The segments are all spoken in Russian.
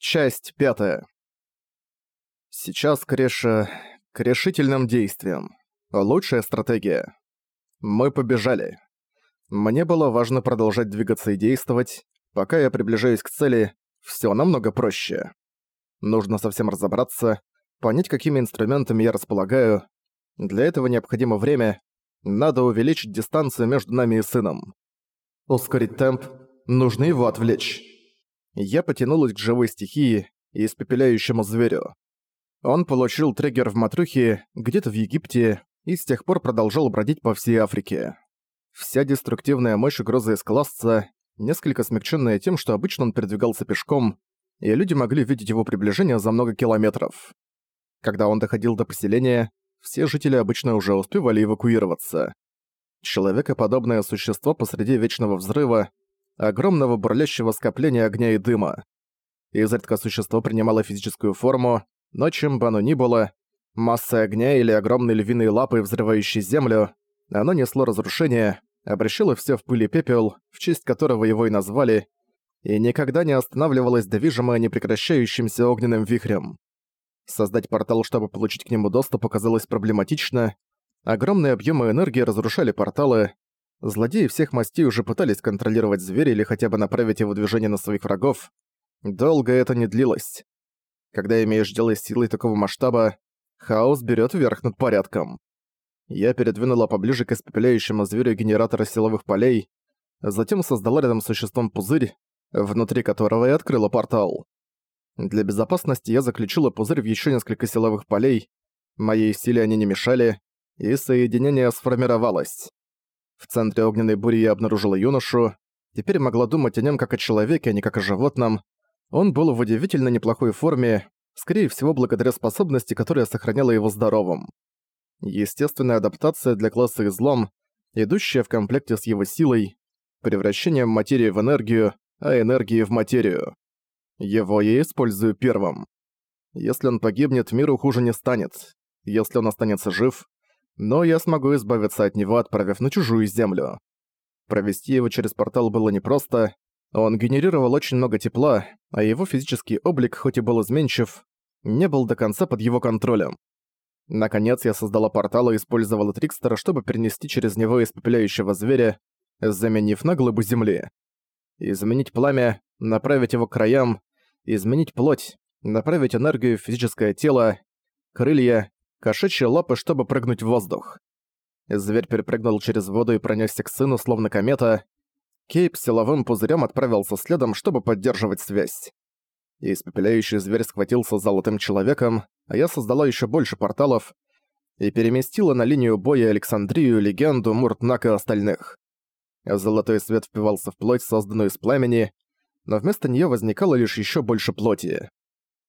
Часть пятая. Сейчас к, реш... к решительным действиям. Лучшая стратегия. Мы побежали. Мне было важно продолжать двигаться и действовать. Пока я приближаюсь к цели, всё намного проще. Нужно совсем разобраться, понять, какими инструментами я располагаю. Для этого необходимо время. Надо увеличить дистанцию между нами и сыном. Ускорить темп. Нужно его отвлечь я потянулась к живой стихии и испепеляющему зверю. Он получил триггер в Матрухе, где-то в Египте, и с тех пор продолжал бродить по всей Африке. Вся деструктивная мощь угрозы из класса, несколько смягченная тем, что обычно он передвигался пешком, и люди могли видеть его приближение за много километров. Когда он доходил до поселения, все жители обычно уже успевали эвакуироваться. Человекоподобное существо посреди вечного взрыва, огромного бурлящего скопления огня и дыма. Изредка существо принимало физическую форму, но чем бы оно ни было, масса огня или огромные львиные лапы, взрывающие землю, оно несло разрушение, обращало все в пыль и пепел, в честь которого его и назвали, и никогда не останавливалось движимое непрекращающимся огненным вихрем. Создать портал, чтобы получить к нему доступ, оказалось проблематично. Огромные объемы энергии разрушали порталы, Злодеи всех мастей уже пытались контролировать зверя или хотя бы направить его движение на своих врагов. Долго это не длилось. Когда имеешь дело с силой такого масштаба, хаос берет верх над порядком. Я передвинула поближе к испепеляющему зверю генератора силовых полей, затем создала рядом с существом пузырь, внутри которого и открыла портал. Для безопасности я заключила пузырь в еще несколько силовых полей, моей силе они не мешали, и соединение сформировалось. В центре огненной бури я обнаружила юношу. Теперь могла думать о нем как о человеке, а не как о животном. Он был в удивительно неплохой форме, скорее всего благодаря способности, которая сохраняла его здоровым. Естественная адаптация для класса излом, идущая в комплекте с его силой, превращением материи в энергию, а энергии в материю. Его я использую первым. Если он погибнет, миру хуже не станет. Если он останется жив, но я смогу избавиться от него, отправив на чужую землю. Провести его через портал было непросто, он генерировал очень много тепла, а его физический облик, хоть и был изменчив, не был до конца под его контролем. Наконец я создала портал и использовала Трикстера, чтобы перенести через него испепеляющего зверя, заменив на глыбу земли. Изменить пламя, направить его к краям, изменить плоть, направить энергию в физическое тело, крылья, кошачьи лапы, чтобы прыгнуть в воздух. Зверь перепрыгнул через воду и пронесся к сыну, словно комета. Кейп силовым пузырем отправился следом, чтобы поддерживать связь. Испепеляющий зверь схватился золотым человеком, а я создала еще больше порталов и переместила на линию боя Александрию, Легенду, Муртнак и остальных. Золотой свет впивался в плоть, созданную из пламени, но вместо нее возникало лишь еще больше плоти.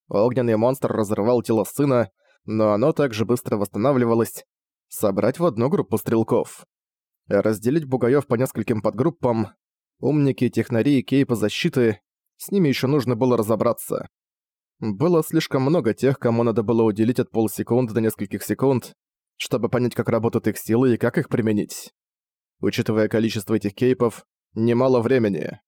Огненный монстр разрывал тело сына, но оно также быстро восстанавливалось, собрать в одну группу стрелков. Разделить бугаев по нескольким подгруппам, умники, технари, кейпы защиты, с ними еще нужно было разобраться. Было слишком много тех, кому надо было уделить от полсекунды до нескольких секунд, чтобы понять, как работают их силы и как их применить. Учитывая количество этих кейпов, немало времени.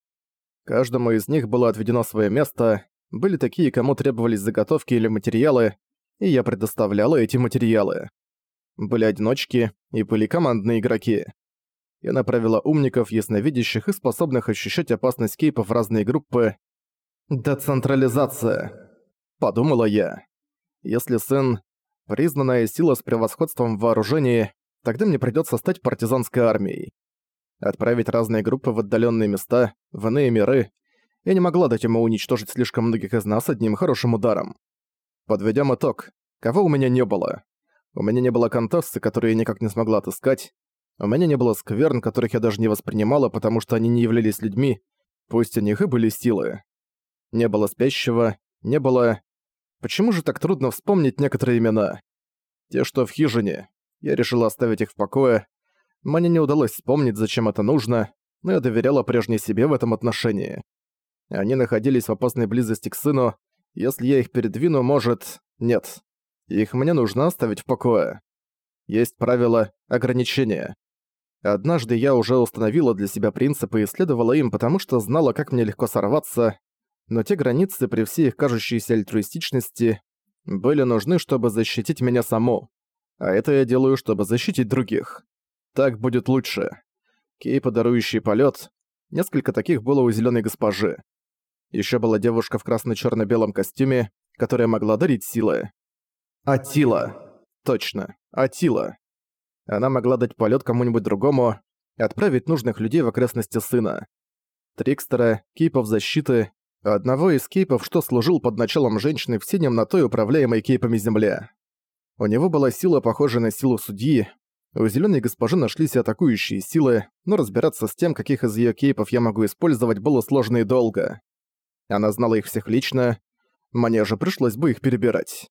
Каждому из них было отведено свое место, были такие, кому требовались заготовки или материалы, и я предоставляла эти материалы. Были одиночки и были командные игроки. Я направила умников, ясновидящих и способных ощущать опасность кейпов в разные группы. «Децентрализация», — подумала я. «Если сын — признанная сила с превосходством в вооружении, тогда мне придётся стать партизанской армией. Отправить разные группы в отдалённые места, в иные миры. Я не могла дать ему уничтожить слишком многих из нас одним хорошим ударом. Подведем итог. Кого у меня не было? У меня не было контассы, которые я никак не смогла отыскать. У меня не было скверн, которых я даже не воспринимала, потому что они не являлись людьми, пусть у них и были силы. Не было спящего, не было... Почему же так трудно вспомнить некоторые имена? Те, что в хижине. Я решила оставить их в покое. Мне не удалось вспомнить, зачем это нужно, но я доверяла прежней себе в этом отношении. Они находились в опасной близости к сыну, если я их передвину, может... Нет. Их мне нужно оставить в покое. Есть правила ограничения. Однажды я уже установила для себя принципы и следовала им, потому что знала, как мне легко сорваться, но те границы при всей их кажущейся альтруистичности были нужны, чтобы защитить меня саму. А это я делаю, чтобы защитить других. Так будет лучше. Кейп, дарующий полет. Несколько таких было у зеленой госпожи. Еще была девушка в красно-черно-белом костюме, которая могла дарить силы. Атила. Точно, Атила. Она могла дать полет кому-нибудь другому и отправить нужных людей в окрестности сына. Трикстера, кейпов защиты, одного из кейпов, что служил под началом женщины в синем на той управляемой кейпами земле. У него была сила, похожая на силу судьи. У зеленой госпожи нашлись атакующие силы, но разбираться с тем, каких из ее кейпов я могу использовать, было сложно и долго. Она знала их всех лично, мне же пришлось бы их перебирать.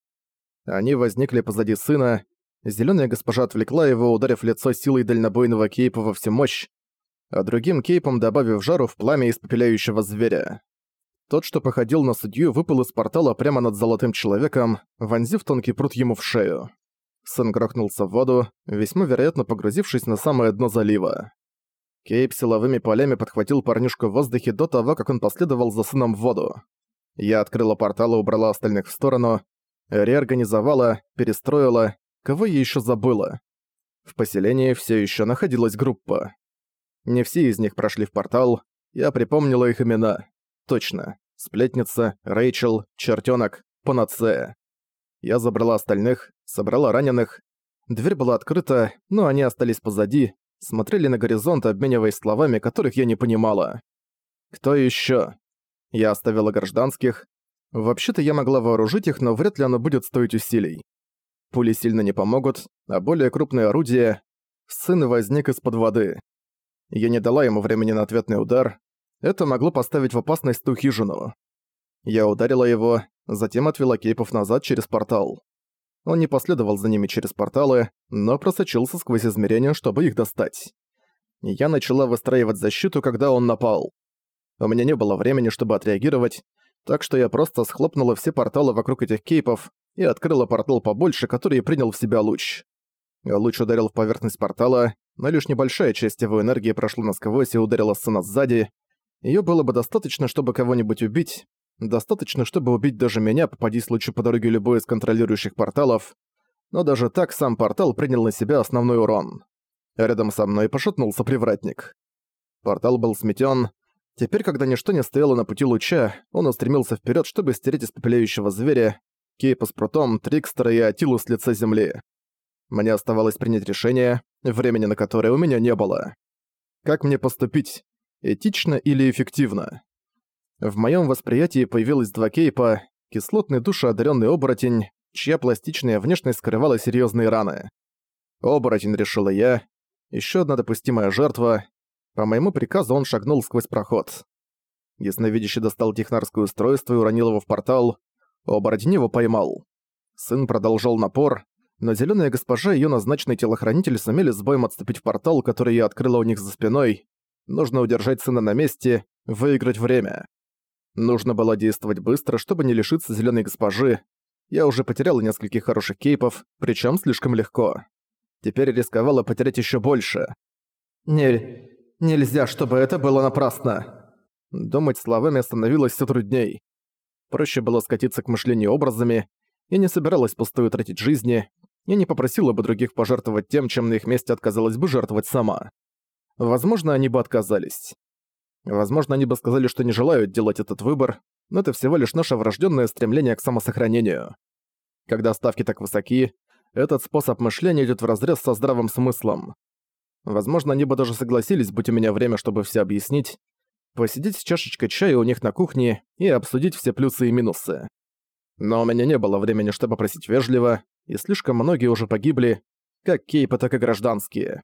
Они возникли позади сына, Зелёная госпожа отвлекла его, ударив лицо силой дальнобойного кейпа во всю мощь, а другим кейпом добавив жару в пламя испепеляющего зверя. Тот, что походил на судью, выпал из портала прямо над золотым человеком, вонзив тонкий пруд ему в шею. Сын грохнулся в воду, весьма вероятно погрузившись на самое дно залива. Кейп силовыми полями подхватил парнишку в воздухе до того, как он последовал за сыном в воду. Я открыла портал и убрала остальных в сторону, реорганизовала, перестроила, Кого я еще забыла? В поселении все еще находилась группа. Не все из них прошли в портал, я припомнила их имена. Точно. Сплетница, Рэйчел, Чертёнок, Панацея. Я забрала остальных, собрала раненых. Дверь была открыта, но они остались позади, смотрели на горизонт, обмениваясь словами, которых я не понимала. Кто еще? Я оставила гражданских. Вообще-то я могла вооружить их, но вряд ли оно будет стоить усилий. Пули сильно не помогут, а более крупное орудие... Сын возник из-под воды. Я не дала ему времени на ответный удар. Это могло поставить в опасность ту хижину. Я ударила его, затем отвела кейпов назад через портал. Он не последовал за ними через порталы, но просочился сквозь измерения, чтобы их достать. Я начала выстраивать защиту, когда он напал. У меня не было времени, чтобы отреагировать, так что я просто схлопнула все порталы вокруг этих кейпов, и открыла портал побольше, который принял в себя луч. Луч ударил в поверхность портала, но лишь небольшая часть его энергии прошла насквозь и ударила сына сзади. Её было бы достаточно, чтобы кого-нибудь убить, достаточно, чтобы убить даже меня, попадись лучше по дороге любой из контролирующих порталов, но даже так сам портал принял на себя основной урон. Рядом со мной пошатнулся привратник. Портал был сметен. Теперь, когда ничто не стояло на пути луча, он устремился вперед, чтобы стереть испепеляющего зверя, Кейпа с Прутом, Трикстера и Атилу с лица земли. Мне оставалось принять решение, времени на которое у меня не было. Как мне поступить? Этично или эффективно? В моем восприятии появилось два кейпа, кислотный душеодаренный оборотень, чья пластичная внешность скрывала серьезные раны. Оборотень, решила я. Еще одна допустимая жертва. По моему приказу он шагнул сквозь проход. Ясновидящий достал технарское устройство и уронил его в портал. Оборотень его поймал. Сын продолжал напор, но зеленая госпожа и её назначенный телохранитель сумели с боем отступить в портал, который я открыла у них за спиной. Нужно удержать сына на месте, выиграть время. Нужно было действовать быстро, чтобы не лишиться зеленой госпожи. Я уже потеряла нескольких хороших кейпов, причем слишком легко. Теперь рисковала потерять еще больше. «Не... нельзя, чтобы это было напрасно!» Думать словами становилось все трудней. Проще было скатиться к мышлению образами. Я не собиралась пустую тратить жизни. Я не попросила бы других пожертвовать тем, чем на их месте отказалась бы жертвовать сама. Возможно, они бы отказались. Возможно, они бы сказали, что не желают делать этот выбор, но это всего лишь наше врожденное стремление к самосохранению. Когда ставки так высоки, этот способ мышления идет вразрез со здравым смыслом. Возможно, они бы даже согласились, будь у меня время, чтобы все объяснить, посидеть с чашечкой чая у них на кухне и обсудить все плюсы и минусы. Но у меня не было времени, чтобы просить вежливо, и слишком многие уже погибли, как кейпы, так и гражданские.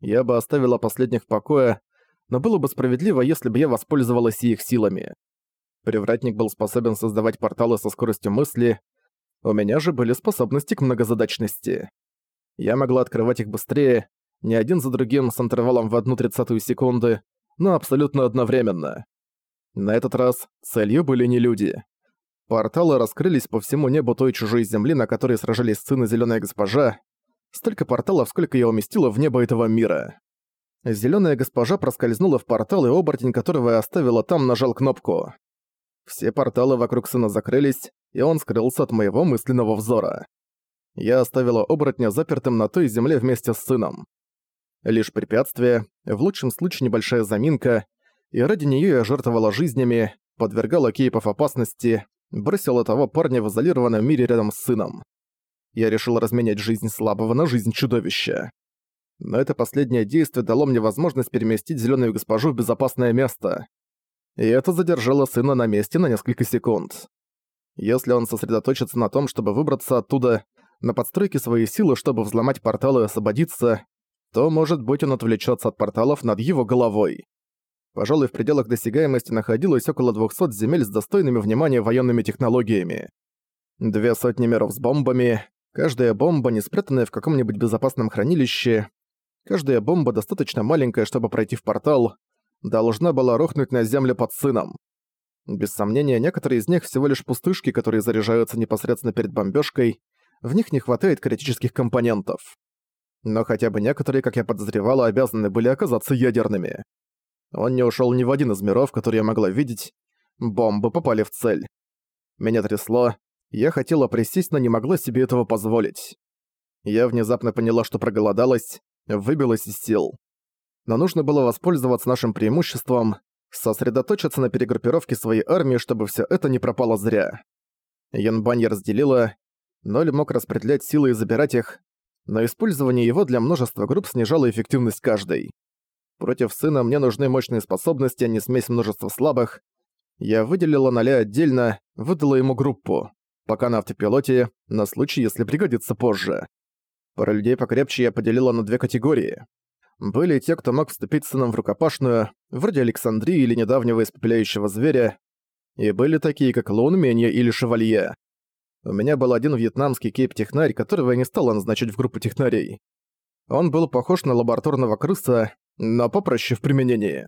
Я бы оставила последних в покое, но было бы справедливо, если бы я воспользовалась их силами. Привратник был способен создавать порталы со скоростью мысли, у меня же были способности к многозадачности. Я могла открывать их быстрее, не один за другим с интервалом в одну тридцатую секунды, но абсолютно одновременно. На этот раз целью были не люди. Порталы раскрылись по всему небу той чужой земли, на которой сражались сын и зелёная госпожа. Столько порталов, сколько я уместила в небо этого мира. Зелёная госпожа проскользнула в портал, и оборотень, которого я оставила там, нажал кнопку. Все порталы вокруг сына закрылись, и он скрылся от моего мысленного взора. Я оставила оборотня запертым на той земле вместе с сыном. Лишь препятствие, в лучшем случае небольшая заминка, и ради неё я жертвовала жизнями, подвергала Кейпов опасности, бросила того парня в изолированном мире рядом с сыном. Я решил разменять жизнь слабого на жизнь чудовища. Но это последнее действие дало мне возможность переместить зелёную госпожу в безопасное место. И это задержало сына на месте на несколько секунд. Если он сосредоточится на том, чтобы выбраться оттуда, на подстройке своей силы, чтобы взломать портал и освободиться, то, может быть, он отвлечется от порталов над его головой. Пожалуй, в пределах досягаемости находилось около 200 земель с достойными внимания военными технологиями. Две сотни миров с бомбами, каждая бомба, не спрятанная в каком-нибудь безопасном хранилище, каждая бомба достаточно маленькая, чтобы пройти в портал, должна была рухнуть на землю под сыном. Без сомнения, некоторые из них всего лишь пустышки, которые заряжаются непосредственно перед бомбёжкой, в них не хватает критических компонентов. Но хотя бы некоторые, как я подозревала, обязаны были оказаться ядерными. Он не ушёл ни в один из миров, которые я могла видеть. Бомбы попали в цель. Меня трясло. Я хотела присесть, но не могла себе этого позволить. Я внезапно поняла, что проголодалась, выбилась из сил. Но нужно было воспользоваться нашим преимуществом, сосредоточиться на перегруппировке своей армии, чтобы всё это не пропало зря. Янбань разделила, Ноль мог распределять силы и забирать их, но использование его для множества групп снижало эффективность каждой. Против сына мне нужны мощные способности, а не смесь множества слабых. Я выделила Ноля отдельно, выдала ему группу. Пока на автопилоте, на случай, если пригодится позже. Пара людей покрепче я поделила на две категории. Были те, кто мог вступить с сыном в рукопашную, вроде Александрии или недавнего испепеляющего зверя, и были такие, как Лун, Менья или Шевалье. У меня был один вьетнамский кейп-технарь, которого я не стала назначить в группу технарей. Он был похож на лабораторного крыса, но попроще в применении.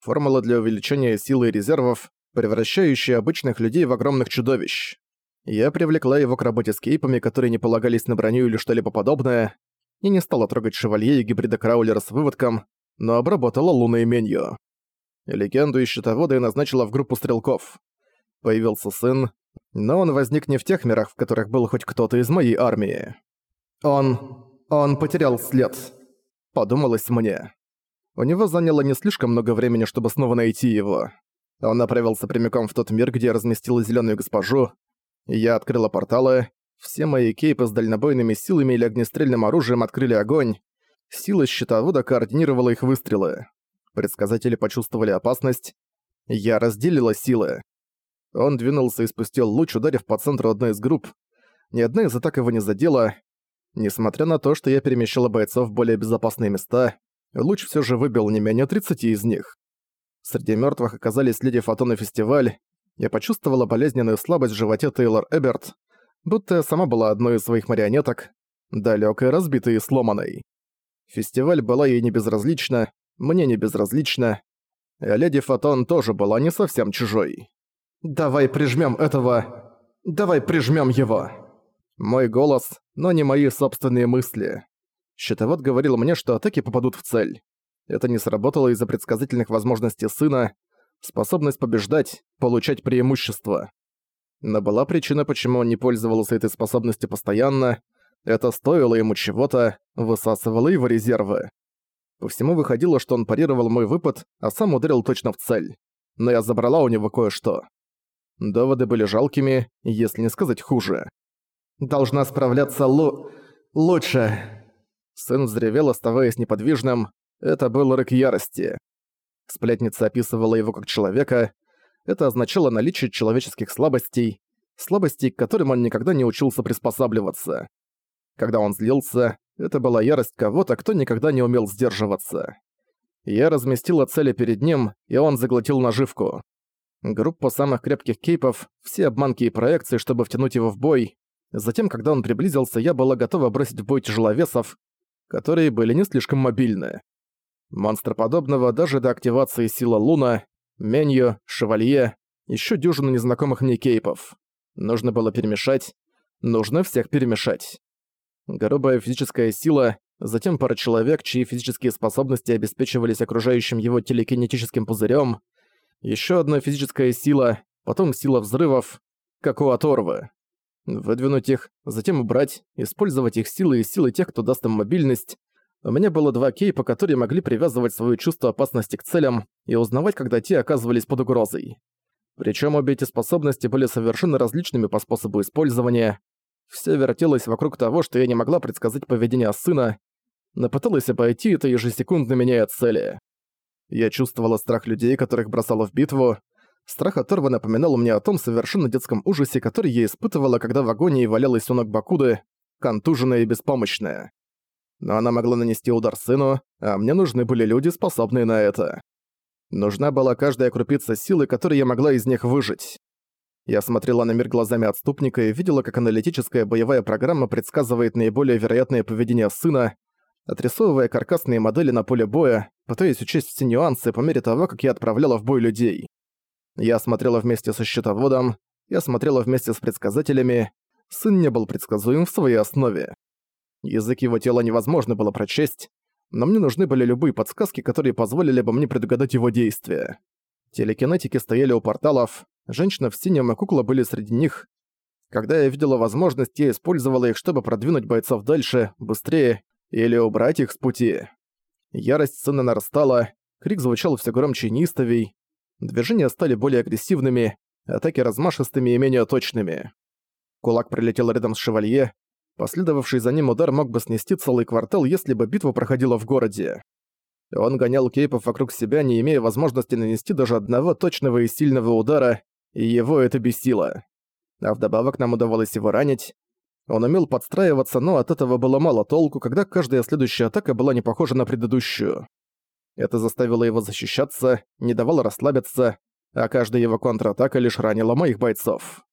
Формула для увеличения силы и резервов, превращающая обычных людей в огромных чудовищ. Я привлекла его к работе с кейпами, которые не полагались на броню или что-либо подобное, и не стала трогать шевалье и гибрида Краулера с выводком, но обработала Луна и Менью. Легенду и щитовода я назначила в группу стрелков. Появился сын, но он возник не в тех мирах, в которых был хоть кто-то из моей армии. Он... он потерял след. Подумалось мне. У него заняло не слишком много времени, чтобы снова найти его. Он направился прямиком в тот мир, где разместила зеленую госпожу. Я открыла порталы. Все мои кейпы с дальнобойными силами или огнестрельным оружием открыли огонь. Сила щитовода координировала их выстрелы. Предсказатели почувствовали опасность. Я разделила силы. Он двинулся и спустил луч, ударив по центру одной из групп. Ни одна из атак его не задела. Несмотря на то, что я перемещала бойцов в более безопасные места, луч все же выбил не менее 30 из них. Среди мертвых оказались Леди Фотон и Фестиваль. Я почувствовала болезненную слабость в животе Тейлор Эберт, будто я сама была одной из своих марионеток, далёкой, разбитой и сломанной. Фестиваль была ей не безразлична, мне не безразлична, а Леди Фотон тоже была не совсем чужой. «Давай прижмем этого... Давай прижмем его!» Мой голос, но не мои собственные мысли. Щитовод говорил мне, что атаки попадут в цель. Это не сработало из-за предсказательных возможностей сына, способность побеждать, получать преимущество. Но была причина, почему он не пользовался этой способностью постоянно. Это стоило ему чего-то, высасывало его резервы. По всему выходило, что он парировал мой выпад, а сам ударил точно в цель. Но я забрала у него кое-что. Доводы были жалкими, если не сказать хуже. «Должна справляться Лу... лучше!» Сын взревел, оставаясь неподвижным. Это был рык ярости. Сплетница описывала его как человека. Это означало наличие человеческих слабостей, слабостей, к которым он никогда не учился приспосабливаться. Когда он злился, это была ярость кого-то, кто никогда не умел сдерживаться. Я разместила цели перед ним, и он заглотил наживку. Группа самых крепких кейпов, все обманки и проекции, чтобы втянуть его в бой. Затем, когда он приблизился, я была готова бросить в бой тяжеловесов, которые были не слишком мобильны. Монстроподобного даже до активации сила Луна, Менью, Шевалье, еще дюжину незнакомых мне кейпов. Нужно было перемешать. Нужно всех перемешать. Грубая физическая сила, затем пара человек, чьи физические способности обеспечивались окружающим его телекинетическим пузырем, еще одна физическая сила, потом сила взрывов, как у оторвы. Выдвинуть их, затем убрать, использовать их силы и силы тех, кто даст им мобильность. У меня было два кейпа, которые могли привязывать свое чувство опасности к целям и узнавать, когда те оказывались под угрозой. Причем обе эти способности были совершенно различными по способу использования. Все вертелось вокруг того, что я не могла предсказать поведение сына, но пыталась обойти это ежесекундно меняя цели. Я чувствовала страх людей, которых бросала в битву. Страх оторва напоминал мне о том совершенно детском ужасе, который я испытывала, когда в агонии валялась у ног Бакуды, контуженная и беспомощная. Но она могла нанести удар сыну, а мне нужны были люди, способные на это. Нужна была каждая крупица силы, которой я могла из них выжить. Я смотрела на мир глазами отступника и видела, как аналитическая боевая программа предсказывает наиболее вероятное поведение сына, отрисовывая каркасные модели на поле боя, пытаясь учесть все нюансы по мере того, как я отправляла в бой людей. Я смотрела вместе со счетоводом, я смотрела вместе с предсказателями. Сын не был предсказуем в своей основе. Язык его тела невозможно было прочесть, но мне нужны были любые подсказки, которые позволили бы мне предугадать его действия. Телекинетики стояли у порталов, женщина в синем и кукла были среди них. Когда я видела возможность, я использовала их, чтобы продвинуть бойцов дальше, быстрее, или убрать их с пути. Ярость сына нарастала, крик звучал все громче и неистовей, движения стали более агрессивными, атаки размашистыми и менее точными. Кулак прилетел рядом с шевалье, последовавший за ним удар мог бы снести целый квартал, если бы битва проходила в городе. Он гонял кейпов вокруг себя, не имея возможности нанести даже одного точного и сильного удара, и его это бесило. А вдобавок нам удавалось его ранить. Он умел подстраиваться, но от этого было мало толку, когда каждая следующая атака была не похожа на предыдущую. Это заставило его защищаться, не давало расслабиться, а каждая его контратака лишь ранила моих бойцов.